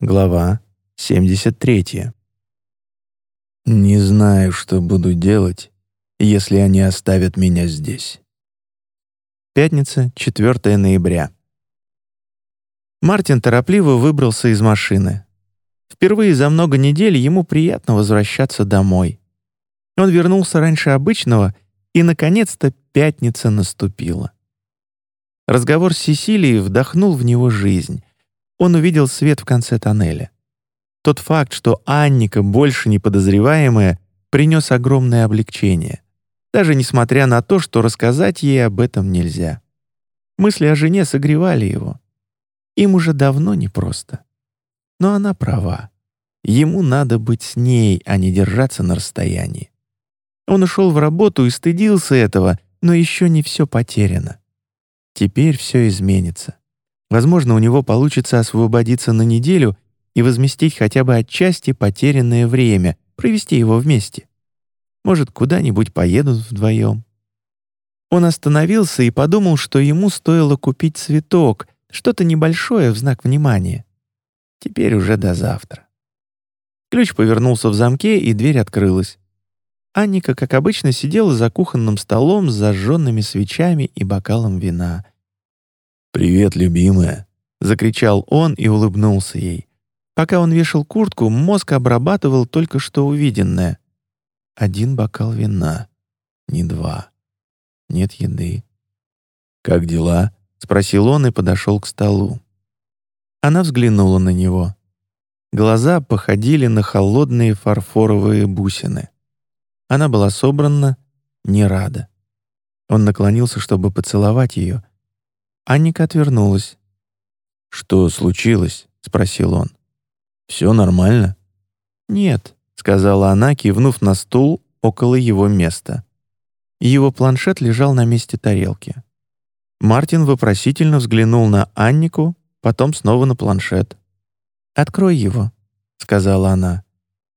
Глава 73. «Не знаю, что буду делать, если они оставят меня здесь». Пятница, 4 ноября. Мартин торопливо выбрался из машины. Впервые за много недель ему приятно возвращаться домой. Он вернулся раньше обычного, и, наконец-то, пятница наступила. Разговор с Сесилией вдохнул в него жизнь. Он увидел свет в конце тоннеля. Тот факт, что Анника, больше не подозреваемая, принес огромное облегчение, даже несмотря на то, что рассказать ей об этом нельзя. Мысли о жене согревали его. Им уже давно непросто. Но она права. Ему надо быть с ней, а не держаться на расстоянии. Он ушел в работу и стыдился этого, но еще не все потеряно. Теперь все изменится. Возможно, у него получится освободиться на неделю и возместить хотя бы отчасти потерянное время, провести его вместе. Может, куда-нибудь поедут вдвоем. Он остановился и подумал, что ему стоило купить цветок, что-то небольшое в знак внимания. Теперь уже до завтра. Ключ повернулся в замке, и дверь открылась. Анника, как обычно, сидела за кухонным столом с зажженными свечами и бокалом вина. «Привет, любимая!» — закричал он и улыбнулся ей. Пока он вешал куртку, мозг обрабатывал только что увиденное. Один бокал вина, не два. Нет еды. «Как дела?» — спросил он и подошел к столу. Она взглянула на него. Глаза походили на холодные фарфоровые бусины. Она была собрана, не рада. Он наклонился, чтобы поцеловать ее. Анника отвернулась. «Что случилось?» — спросил он. «Все нормально?» «Нет», — сказала она, кивнув на стул около его места. Его планшет лежал на месте тарелки. Мартин вопросительно взглянул на Аннику, потом снова на планшет. «Открой его», — сказала она.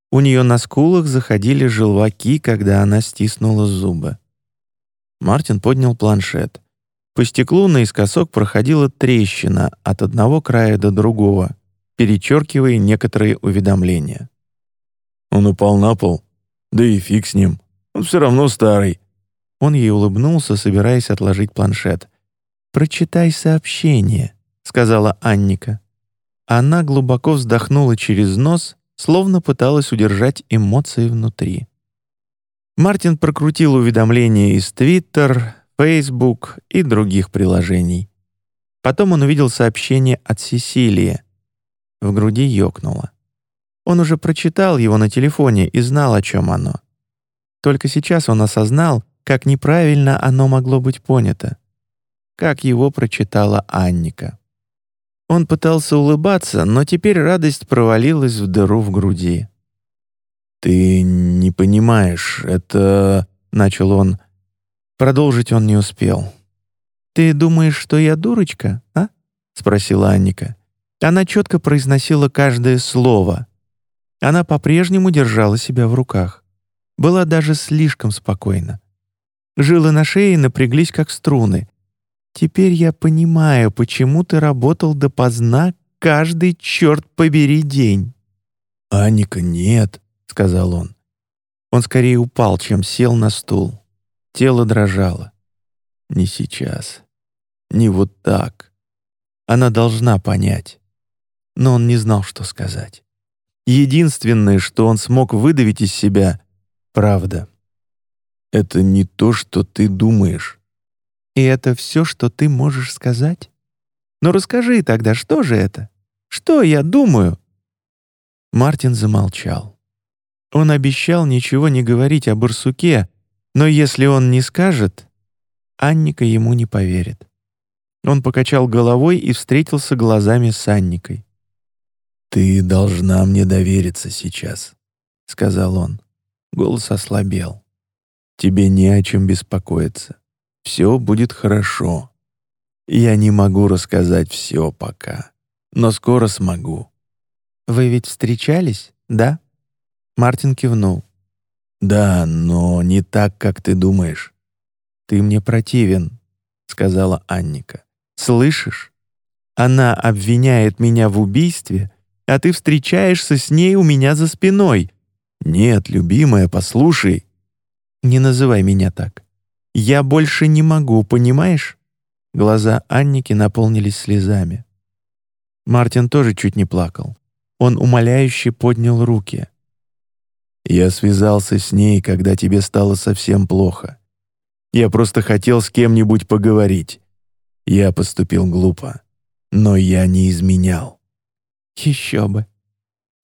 У нее на скулах заходили желваки, когда она стиснула зубы. Мартин поднял планшет. По стеклу наискосок проходила трещина от одного края до другого, перечеркивая некоторые уведомления. «Он упал на пол. Да и фиг с ним. Он все равно старый». Он ей улыбнулся, собираясь отложить планшет. «Прочитай сообщение», — сказала Анника. Она глубоко вздохнула через нос словно пыталась удержать эмоции внутри. Мартин прокрутил уведомления из Twitter, Facebook и других приложений. Потом он увидел сообщение от Сесилии. В груди ёкнуло. Он уже прочитал его на телефоне и знал, о чем оно. Только сейчас он осознал, как неправильно оно могло быть понято. Как его прочитала Анника. Он пытался улыбаться, но теперь радость провалилась в дыру в груди. «Ты не понимаешь, это...» — начал он. Продолжить он не успел. «Ты думаешь, что я дурочка, а?» — спросила Анника. Она четко произносила каждое слово. Она по-прежнему держала себя в руках. Была даже слишком спокойна. Жилы на шее напряглись, как струны, Теперь я понимаю, почему ты работал допоздна каждый, черт побери, день». «Аника, нет», — сказал он. Он скорее упал, чем сел на стул. Тело дрожало. «Не сейчас. Не вот так. Она должна понять». Но он не знал, что сказать. Единственное, что он смог выдавить из себя — правда. «Это не то, что ты думаешь». И это все, что ты можешь сказать? Ну расскажи тогда, что же это? Что я думаю?» Мартин замолчал. Он обещал ничего не говорить о барсуке, но если он не скажет, Анника ему не поверит. Он покачал головой и встретился глазами с Анникой. «Ты должна мне довериться сейчас», — сказал он. Голос ослабел. «Тебе не о чем беспокоиться. Все будет хорошо. Я не могу рассказать все пока, но скоро смогу». «Вы ведь встречались, да?» Мартин кивнул. «Да, но не так, как ты думаешь». «Ты мне противен», — сказала Анника. «Слышишь? Она обвиняет меня в убийстве, а ты встречаешься с ней у меня за спиной. Нет, любимая, послушай. Не называй меня так. Я больше не могу, понимаешь? Глаза Анники наполнились слезами. Мартин тоже чуть не плакал. Он умоляюще поднял руки. «Я связался с ней, когда тебе стало совсем плохо. Я просто хотел с кем-нибудь поговорить. Я поступил глупо, но я не изменял». «Еще бы.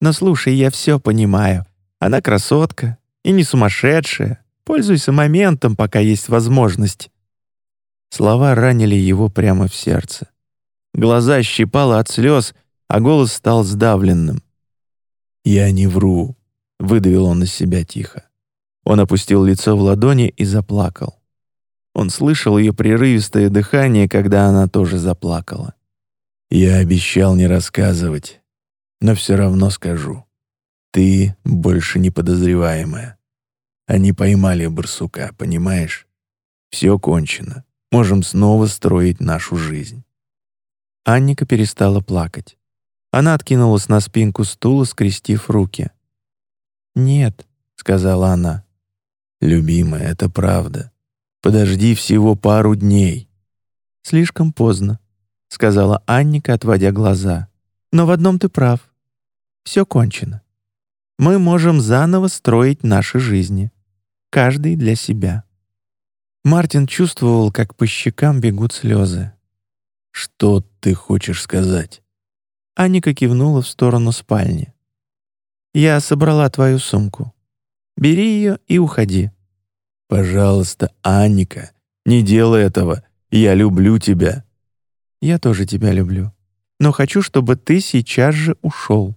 Но слушай, я все понимаю. Она красотка и не сумасшедшая. Пользуйся моментом, пока есть возможность». Слова ранили его прямо в сердце. Глаза щипало от слез, а голос стал сдавленным. «Я не вру», — выдавил он из себя тихо. Он опустил лицо в ладони и заплакал. Он слышал ее прерывистое дыхание, когда она тоже заплакала. «Я обещал не рассказывать, но все равно скажу. Ты больше не подозреваемая. Они поймали барсука, понимаешь? Все кончено. Можем снова строить нашу жизнь». Анника перестала плакать. Она откинулась на спинку стула, скрестив руки. «Нет», — сказала она. «Любимая, это правда. Подожди всего пару дней». «Слишком поздно», — сказала Анника, отводя глаза. «Но в одном ты прав. Все кончено. Мы можем заново строить наши жизни. Каждый для себя». Мартин чувствовал, как по щекам бегут слезы. «Что ты хочешь сказать?» Аника кивнула в сторону спальни. «Я собрала твою сумку. Бери ее и уходи». «Пожалуйста, Анника, не делай этого. Я люблю тебя». «Я тоже тебя люблю. Но хочу, чтобы ты сейчас же ушел».